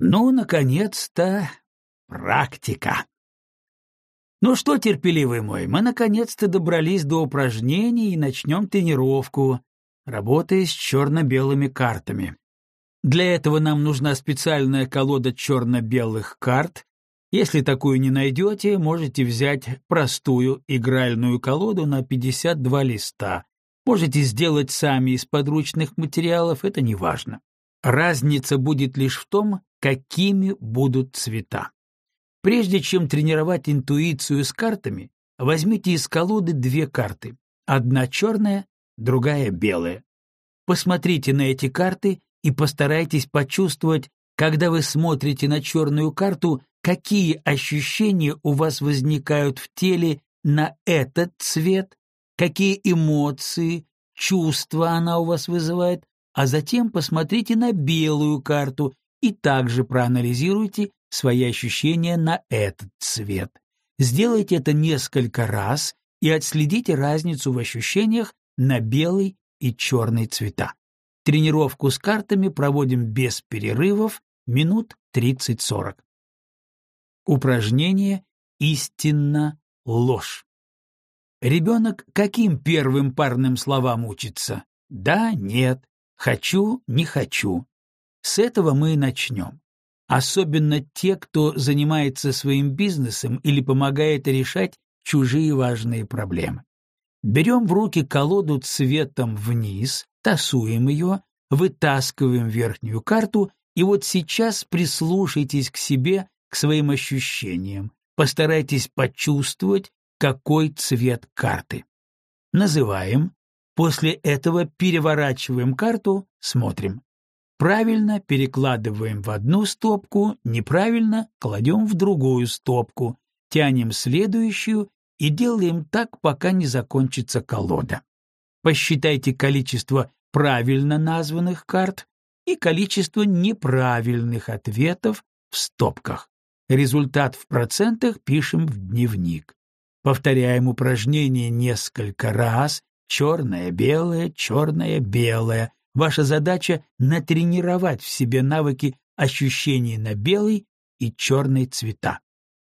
Ну, наконец-то, практика. Ну что, терпеливый мой, мы наконец-то добрались до упражнений и начнем тренировку, работая с черно-белыми картами. Для этого нам нужна специальная колода черно-белых карт. Если такую не найдете, можете взять простую игральную колоду на 52 листа. Можете сделать сами из подручных материалов, это не важно. Разница будет лишь в том, какими будут цвета. Прежде чем тренировать интуицию с картами, возьмите из колоды две карты. Одна черная, другая белая. Посмотрите на эти карты и постарайтесь почувствовать, когда вы смотрите на черную карту, какие ощущения у вас возникают в теле на этот цвет, какие эмоции, чувства она у вас вызывает, а затем посмотрите на белую карту и также проанализируйте свои ощущения на этот цвет. Сделайте это несколько раз и отследите разницу в ощущениях на белый и черный цвета. Тренировку с картами проводим без перерывов минут 30-40. Упражнение «Истинно ложь». Ребенок каким первым парным словам учится? Да, нет, хочу, не хочу. С этого мы и начнем. Особенно те, кто занимается своим бизнесом или помогает решать чужие важные проблемы. Берем в руки колоду цветом вниз, тасуем ее, вытаскиваем верхнюю карту, и вот сейчас прислушайтесь к себе, к своим ощущениям, постарайтесь почувствовать, какой цвет карты. Называем, после этого переворачиваем карту, смотрим. Правильно перекладываем в одну стопку, неправильно кладем в другую стопку, тянем следующую и делаем так, пока не закончится колода. Посчитайте количество правильно названных карт и количество неправильных ответов в стопках. Результат в процентах пишем в дневник. Повторяем упражнение несколько раз, черное-белое, черное-белое, Ваша задача — натренировать в себе навыки ощущений на белый и черный цвета.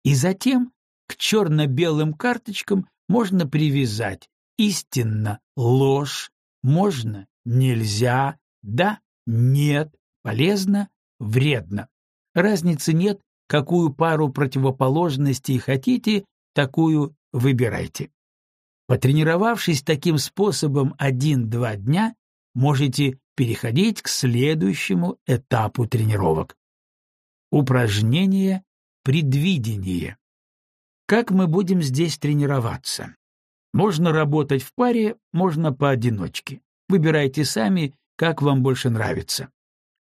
И затем к черно-белым карточкам можно привязать истинно, ложь, можно, нельзя, да, нет, полезно, вредно. Разницы нет, какую пару противоположностей хотите, такую выбирайте. Потренировавшись таким способом один-два дня, можете переходить к следующему этапу тренировок. Упражнение предвидение. Как мы будем здесь тренироваться? Можно работать в паре, можно поодиночке. Выбирайте сами, как вам больше нравится.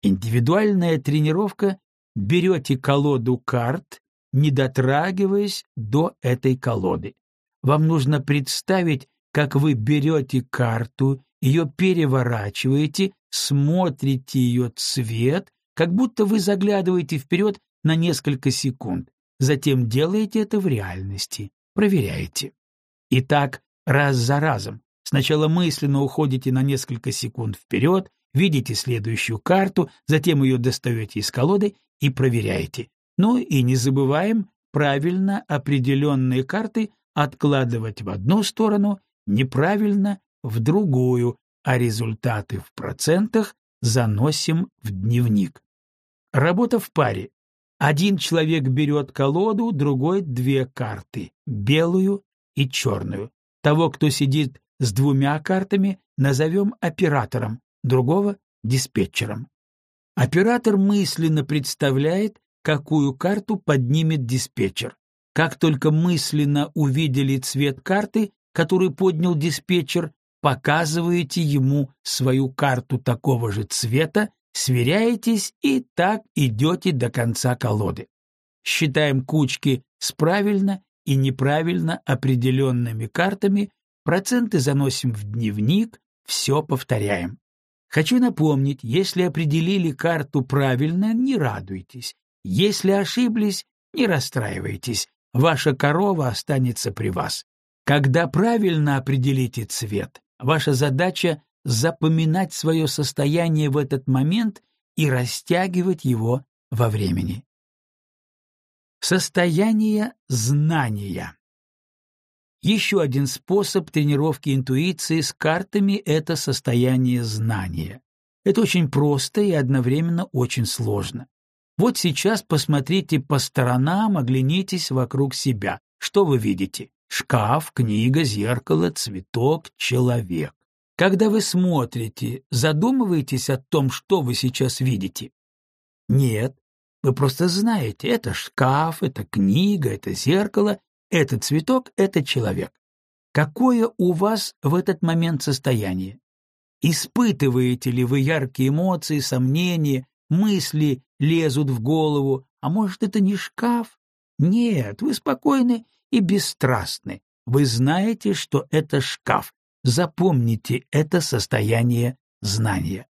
Индивидуальная тренировка — берете колоду карт, не дотрагиваясь до этой колоды. Вам нужно представить, как вы берете карту ее переворачиваете, смотрите ее цвет, как будто вы заглядываете вперед на несколько секунд, затем делаете это в реальности, проверяете. И так раз за разом. Сначала мысленно уходите на несколько секунд вперед, видите следующую карту, затем ее достаете из колоды и проверяете. Ну и не забываем правильно определенные карты откладывать в одну сторону, неправильно в другую, а результаты в процентах заносим в дневник. Работа в паре. Один человек берет колоду, другой — две карты — белую и черную. Того, кто сидит с двумя картами, назовем оператором, другого — диспетчером. Оператор мысленно представляет, какую карту поднимет диспетчер. Как только мысленно увидели цвет карты, который поднял диспетчер, показываете ему свою карту такого же цвета, сверяетесь и так идете до конца колоды. Считаем кучки с правильно и неправильно определенными картами, проценты заносим в дневник, все повторяем. Хочу напомнить, если определили карту правильно, не радуйтесь. Если ошиблись, не расстраивайтесь. Ваша корова останется при вас. Когда правильно определите цвет, Ваша задача — запоминать свое состояние в этот момент и растягивать его во времени. Состояние знания. Еще один способ тренировки интуиции с картами — это состояние знания. Это очень просто и одновременно очень сложно. Вот сейчас посмотрите по сторонам, оглянитесь вокруг себя. Что вы видите? Шкаф, книга, зеркало, цветок, человек. Когда вы смотрите, задумываетесь о том, что вы сейчас видите? Нет, вы просто знаете, это шкаф, это книга, это зеркало, это цветок, это человек. Какое у вас в этот момент состояние? Испытываете ли вы яркие эмоции, сомнения, мысли лезут в голову, а может, это не шкаф? Нет, вы спокойны и бесстрастны. Вы знаете, что это шкаф. Запомните это состояние знания.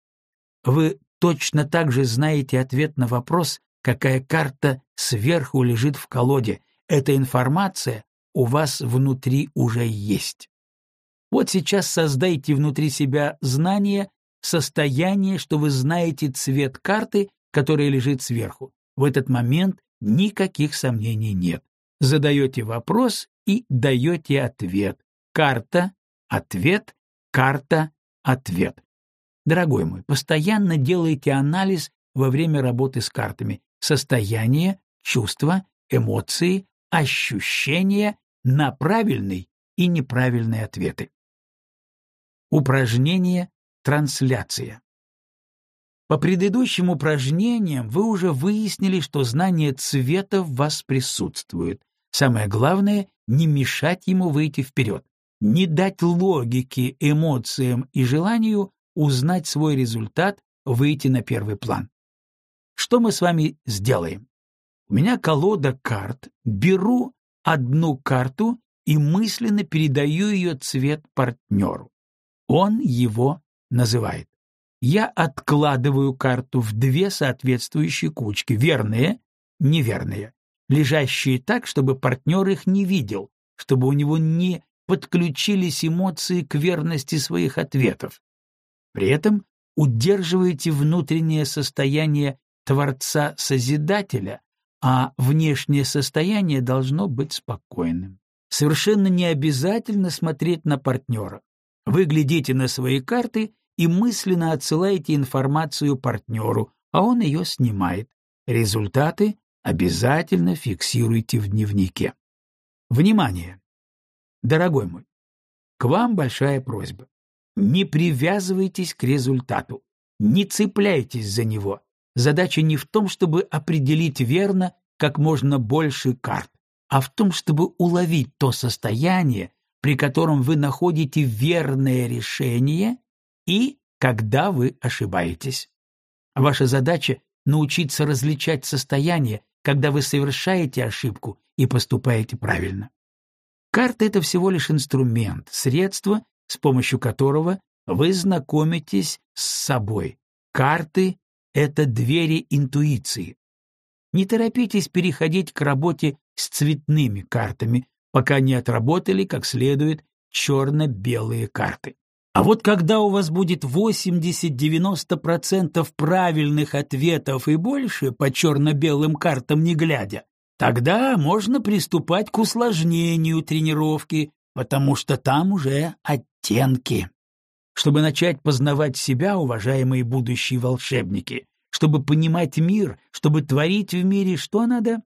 Вы точно так же знаете ответ на вопрос, какая карта сверху лежит в колоде. Эта информация у вас внутри уже есть. Вот сейчас создайте внутри себя знание, состояние, что вы знаете цвет карты, которая лежит сверху. В этот момент никаких сомнений нет. Задаете вопрос и даете ответ. Карта, ответ, карта, ответ. Дорогой мой, постоянно делайте анализ во время работы с картами. Состояние, чувства, эмоции, ощущения на правильный и неправильные ответы. Упражнение «Трансляция». По предыдущим упражнениям вы уже выяснили, что знание цвета в вас присутствует. Самое главное — не мешать ему выйти вперед, не дать логике, эмоциям и желанию узнать свой результат, выйти на первый план. Что мы с вами сделаем? У меня колода карт, беру одну карту и мысленно передаю ее цвет партнеру. Он его называет. Я откладываю карту в две соответствующие кучки, верные, неверные, лежащие так, чтобы партнер их не видел, чтобы у него не подключились эмоции к верности своих ответов. При этом удерживаете внутреннее состояние Творца-Созидателя, а внешнее состояние должно быть спокойным. Совершенно не обязательно смотреть на партнера. Вы глядите на свои карты и мысленно отсылаете информацию партнеру, а он ее снимает. Результаты обязательно фиксируйте в дневнике. Внимание! Дорогой мой, к вам большая просьба. Не привязывайтесь к результату, не цепляйтесь за него. Задача не в том, чтобы определить верно как можно больше карт, а в том, чтобы уловить то состояние, при котором вы находите верное решение и когда вы ошибаетесь. Ваша задача — научиться различать состояние, когда вы совершаете ошибку и поступаете правильно. Карта — это всего лишь инструмент, средство, с помощью которого вы знакомитесь с собой. Карты — это двери интуиции. Не торопитесь переходить к работе с цветными картами, пока не отработали как следует черно-белые карты. А вот когда у вас будет 80-90% правильных ответов и больше по черно-белым картам не глядя, тогда можно приступать к усложнению тренировки, потому что там уже оттенки. Чтобы начать познавать себя, уважаемые будущие волшебники, чтобы понимать мир, чтобы творить в мире, что надо?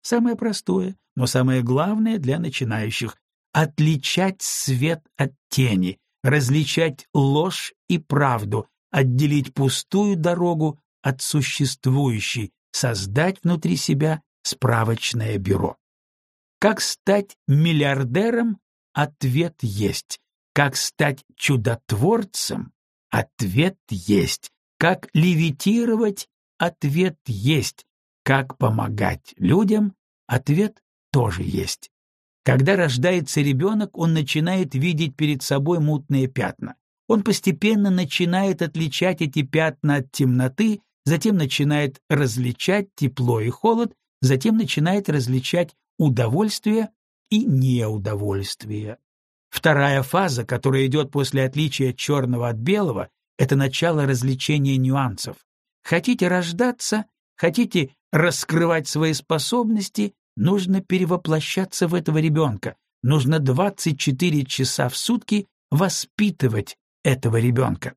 Самое простое, но самое главное для начинающих — отличать свет от тени, различать ложь и правду, отделить пустую дорогу от существующей, создать внутри себя справочное бюро. Как стать миллиардером? Ответ есть. Как стать чудотворцем? Ответ есть. Как левитировать? Ответ есть. Как помогать людям? Ответ тоже есть. Когда рождается ребенок, он начинает видеть перед собой мутные пятна. Он постепенно начинает отличать эти пятна от темноты, затем начинает различать тепло и холод, затем начинает различать удовольствие и неудовольствие. Вторая фаза, которая идет после отличия черного от белого, это начало развлечения нюансов. Хотите рождаться, Хотите раскрывать свои способности, нужно перевоплощаться в этого ребенка. Нужно 24 часа в сутки воспитывать этого ребенка.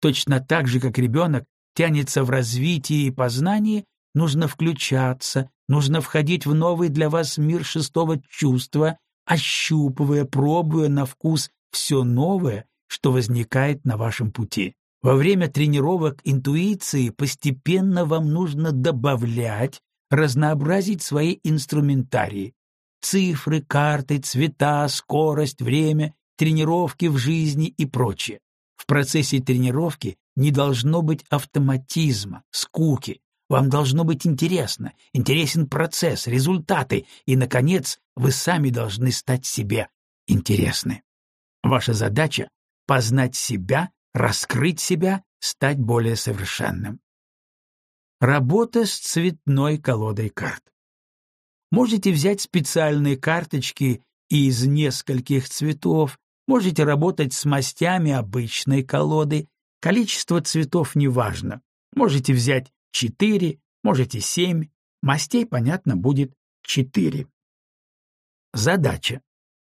Точно так же, как ребенок тянется в развитии и познании, нужно включаться, нужно входить в новый для вас мир шестого чувства, ощупывая, пробуя на вкус все новое, что возникает на вашем пути. Во время тренировок интуиции постепенно вам нужно добавлять, разнообразить свои инструментарии. Цифры, карты, цвета, скорость, время, тренировки в жизни и прочее. В процессе тренировки не должно быть автоматизма, скуки. Вам должно быть интересно, интересен процесс, результаты, и, наконец, вы сами должны стать себе интересны. Ваша задача — познать себя, раскрыть себя, стать более совершенным. Работа с цветной колодой карт. Можете взять специальные карточки из нескольких цветов, можете работать с мастями обычной колоды, количество цветов не важно. Можете взять четыре, можете семь, мастей, понятно, будет четыре. Задача.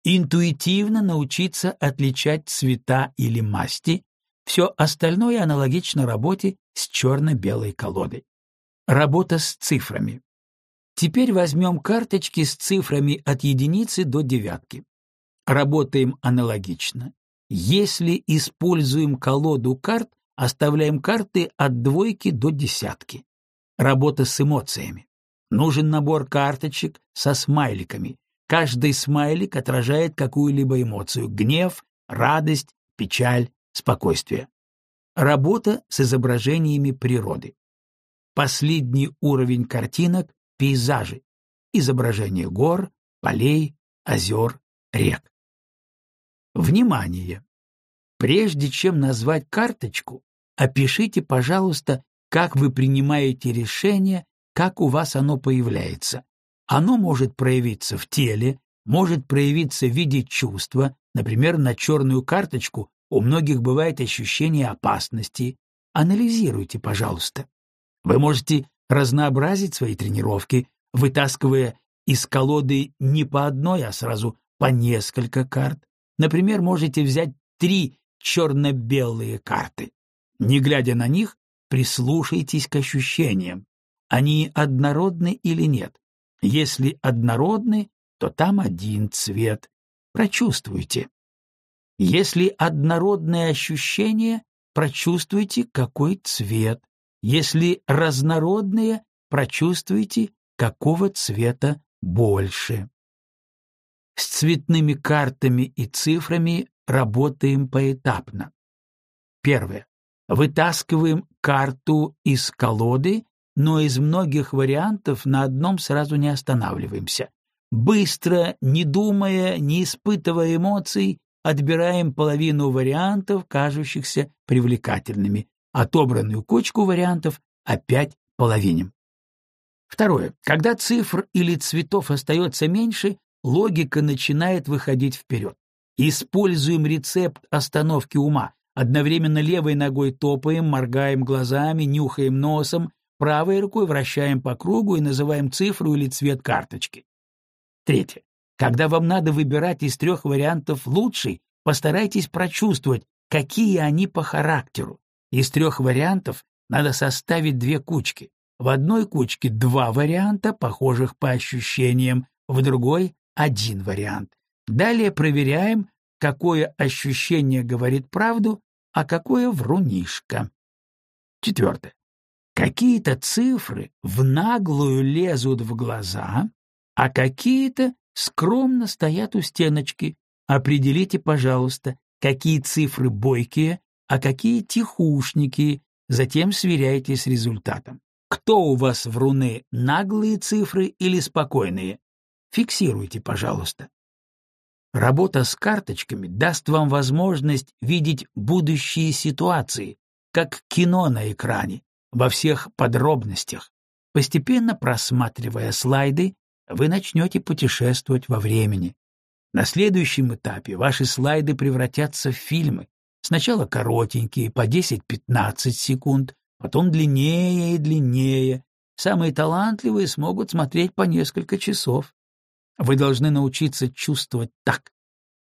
Интуитивно научиться отличать цвета или масти, все остальное аналогично работе с черно-белой колодой. Работа с цифрами. Теперь возьмем карточки с цифрами от единицы до девятки. Работаем аналогично. Если используем колоду карт, оставляем карты от двойки до десятки. Работа с эмоциями. Нужен набор карточек со смайликами. Каждый смайлик отражает какую-либо эмоцию — гнев, радость, печаль, спокойствие. Работа с изображениями природы. Последний уровень картинок — пейзажи, изображение гор, полей, озер, рек. Внимание! Прежде чем назвать карточку, опишите, пожалуйста, как вы принимаете решение, как у вас оно появляется. Оно может проявиться в теле, может проявиться в виде чувства, например, на черную карточку у многих бывает ощущение опасности. Анализируйте, пожалуйста. Вы можете разнообразить свои тренировки, вытаскивая из колоды не по одной, а сразу по несколько карт. Например, можете взять три черно-белые карты. Не глядя на них, прислушайтесь к ощущениям. Они однородны или нет? Если однородны, то там один цвет. Прочувствуйте. Если однородное ощущение, прочувствуйте, какой цвет. Если разнородные, прочувствуйте, какого цвета больше. С цветными картами и цифрами работаем поэтапно. Первое. Вытаскиваем карту из колоды, но из многих вариантов на одном сразу не останавливаемся. Быстро, не думая, не испытывая эмоций, отбираем половину вариантов, кажущихся привлекательными, отобранную кучку вариантов опять половиним. Второе. Когда цифр или цветов остается меньше, логика начинает выходить вперед. Используем рецепт остановки ума. Одновременно левой ногой топаем, моргаем глазами, нюхаем носом, правой рукой вращаем по кругу и называем цифру или цвет карточки. Третье. Когда вам надо выбирать из трех вариантов лучший, постарайтесь прочувствовать, какие они по характеру. Из трех вариантов надо составить две кучки. В одной кучке два варианта, похожих по ощущениям, в другой — один вариант. Далее проверяем, какое ощущение говорит правду, а какое врунишко. Четвертое. Какие-то цифры в наглую лезут в глаза, а какие-то скромно стоят у стеночки. Определите, пожалуйста, какие цифры бойкие, а какие тихушники, затем сверяйте с результатом. Кто у вас в руны, наглые цифры или спокойные? Фиксируйте, пожалуйста. Работа с карточками даст вам возможность видеть будущие ситуации, как кино на экране, во всех подробностях. Постепенно просматривая слайды, вы начнете путешествовать во времени. На следующем этапе ваши слайды превратятся в фильмы. Сначала коротенькие, по 10-15 секунд, потом длиннее и длиннее. самые талантливые смогут смотреть по несколько часов. Вы должны научиться чувствовать так.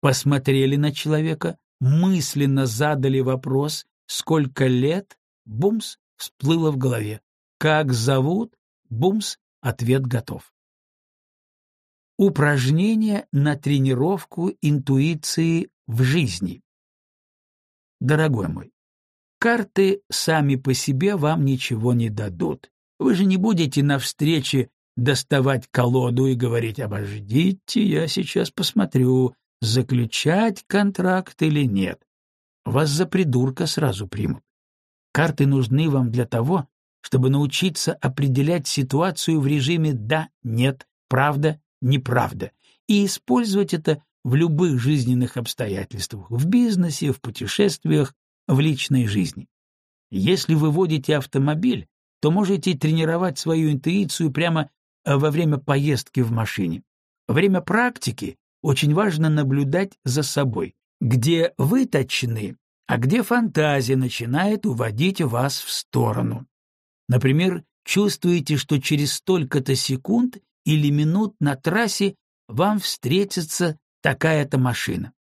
Посмотрели на человека, мысленно задали вопрос, сколько лет, бумс, всплыло в голове. Как зовут, бумс, ответ готов. Упражнение на тренировку интуиции в жизни. Дорогой мой, карты сами по себе вам ничего не дадут. Вы же не будете на встрече доставать колоду и говорить «обождите, я сейчас посмотрю, заключать контракт или нет». Вас за придурка сразу примут. Карты нужны вам для того, чтобы научиться определять ситуацию в режиме «да», «нет», «правда», «неправда» и использовать это в любых жизненных обстоятельствах, в бизнесе, в путешествиях, в личной жизни. Если вы водите автомобиль, то можете тренировать свою интуицию прямо э, во время поездки в машине. Во время практики очень важно наблюдать за собой, где вы точны, а где фантазия начинает уводить вас в сторону. Например, чувствуете, что через столько-то секунд или минут на трассе вам встретится такая-то машина.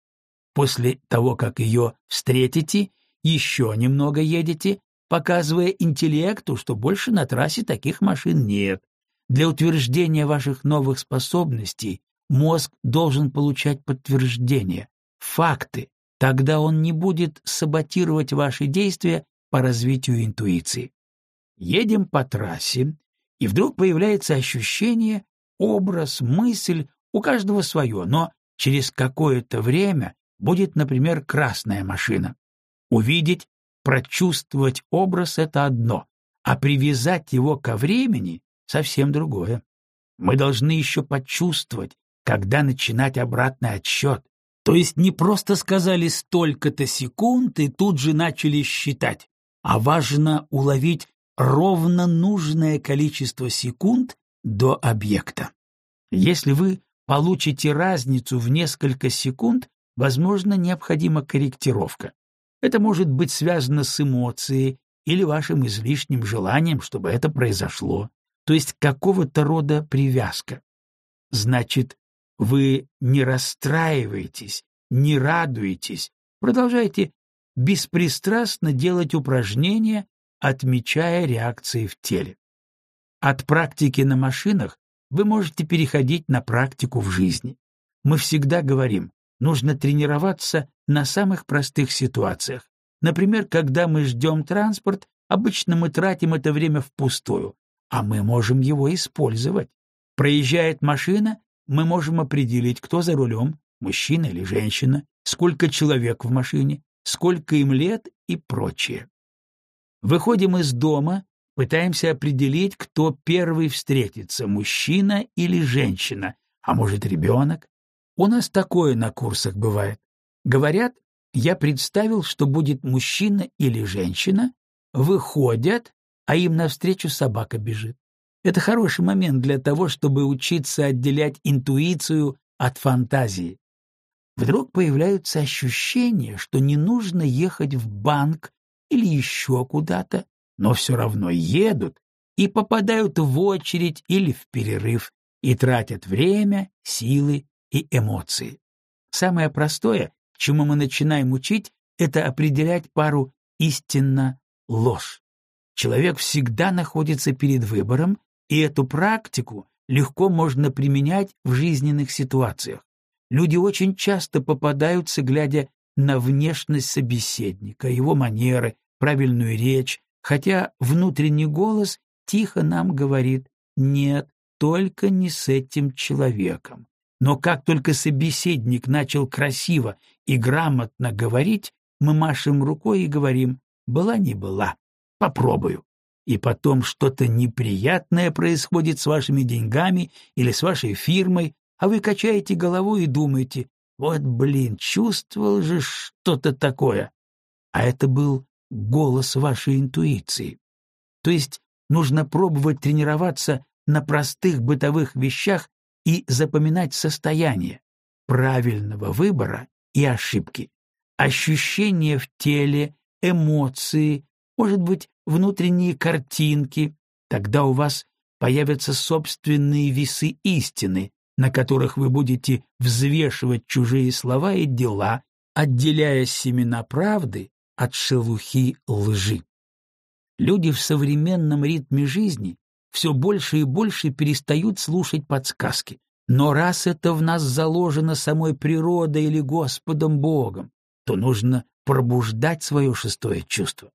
После того, как ее встретите, еще немного едете, показывая интеллекту, что больше на трассе таких машин нет. Для утверждения ваших новых способностей мозг должен получать подтверждение, факты, тогда он не будет саботировать ваши действия по развитию интуиции. Едем по трассе, и вдруг появляется ощущение, образ, мысль, у каждого свое, но через какое-то время будет, например, красная машина. Увидеть, прочувствовать образ — это одно, а привязать его ко времени — совсем другое. Мы должны еще почувствовать, когда начинать обратный отсчет. То есть не просто сказали столько-то секунд и тут же начали считать, а важно уловить ровно нужное количество секунд до объекта. Если вы получите разницу в несколько секунд, возможно, необходима корректировка. Это может быть связано с эмоцией или вашим излишним желанием, чтобы это произошло, то есть какого-то рода привязка. Значит, вы не расстраиваетесь, не радуетесь, продолжайте беспристрастно делать упражнения, отмечая реакции в теле. От практики на машинах вы можете переходить на практику в жизни. Мы всегда говорим, нужно тренироваться на самых простых ситуациях. Например, когда мы ждем транспорт, обычно мы тратим это время впустую, а мы можем его использовать. Проезжает машина, мы можем определить, кто за рулем, мужчина или женщина, сколько человек в машине, сколько им лет и прочее. Выходим из дома, пытаемся определить, кто первый встретится, мужчина или женщина, а может ребенок. У нас такое на курсах бывает. Говорят, я представил, что будет мужчина или женщина, выходят, а им навстречу собака бежит. Это хороший момент для того, чтобы учиться отделять интуицию от фантазии. Вдруг появляются ощущения, что не нужно ехать в банк или еще куда-то, но все равно едут и попадают в очередь или в перерыв и тратят время, силы и эмоции. Самое простое, чему мы начинаем учить, это определять пару истинно-ложь. Человек всегда находится перед выбором, и эту практику легко можно применять в жизненных ситуациях. Люди очень часто попадаются, глядя на внешность собеседника, его манеры, правильную речь, хотя внутренний голос тихо нам говорит «нет, только не с этим человеком». Но как только собеседник начал красиво и грамотно говорить, мы машем рукой и говорим «была не была, попробую». И потом что-то неприятное происходит с вашими деньгами или с вашей фирмой, а вы качаете головой и думаете «вот, блин, чувствовал же что-то такое». А это был голос вашей интуиции. То есть нужно пробовать тренироваться на простых бытовых вещах и запоминать состояние правильного выбора и ошибки, ощущения в теле, эмоции, может быть, внутренние картинки. Тогда у вас появятся собственные весы истины, на которых вы будете взвешивать чужие слова и дела, отделяя семена правды от шелухи лжи. Люди в современном ритме жизни все больше и больше перестают слушать подсказки. Но раз это в нас заложено самой природой или Господом Богом, то нужно пробуждать свое шестое чувство.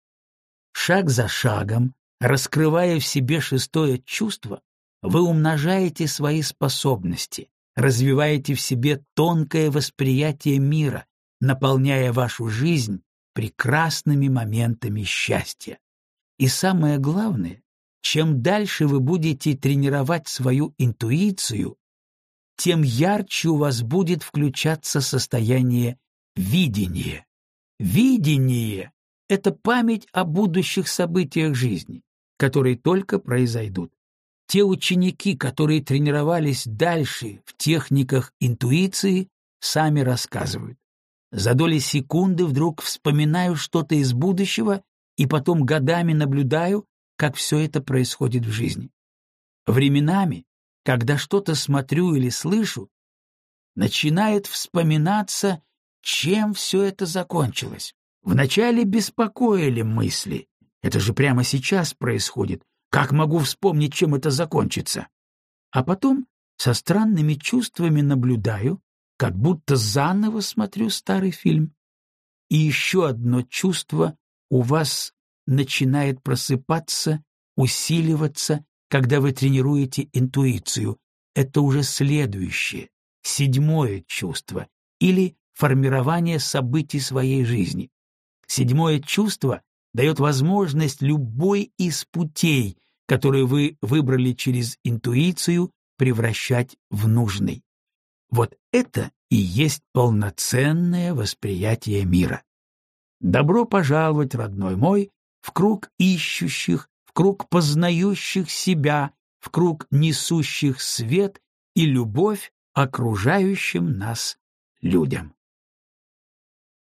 Шаг за шагом, раскрывая в себе шестое чувство, вы умножаете свои способности, развиваете в себе тонкое восприятие мира, наполняя вашу жизнь прекрасными моментами счастья. И самое главное, чем дальше вы будете тренировать свою интуицию, тем ярче у вас будет включаться состояние видения. Видение — это память о будущих событиях жизни, которые только произойдут. Те ученики, которые тренировались дальше в техниках интуиции, сами рассказывают. За доли секунды вдруг вспоминаю что-то из будущего и потом годами наблюдаю, как все это происходит в жизни. Временами, когда что-то смотрю или слышу, начинает вспоминаться, чем все это закончилось. Вначале беспокоили мысли. Это же прямо сейчас происходит. Как могу вспомнить, чем это закончится? А потом со странными чувствами наблюдаю, как будто заново смотрю старый фильм. И еще одно чувство у вас начинает просыпаться, усиливаться, когда вы тренируете интуицию. Это уже следующее, седьмое чувство или формирование событий своей жизни. Седьмое чувство дает возможность любой из путей, которые вы выбрали через интуицию, превращать в нужный. Вот это и есть полноценное восприятие мира. Добро пожаловать, родной мой, в круг ищущих, в круг познающих себя, в круг несущих свет и любовь окружающим нас людям.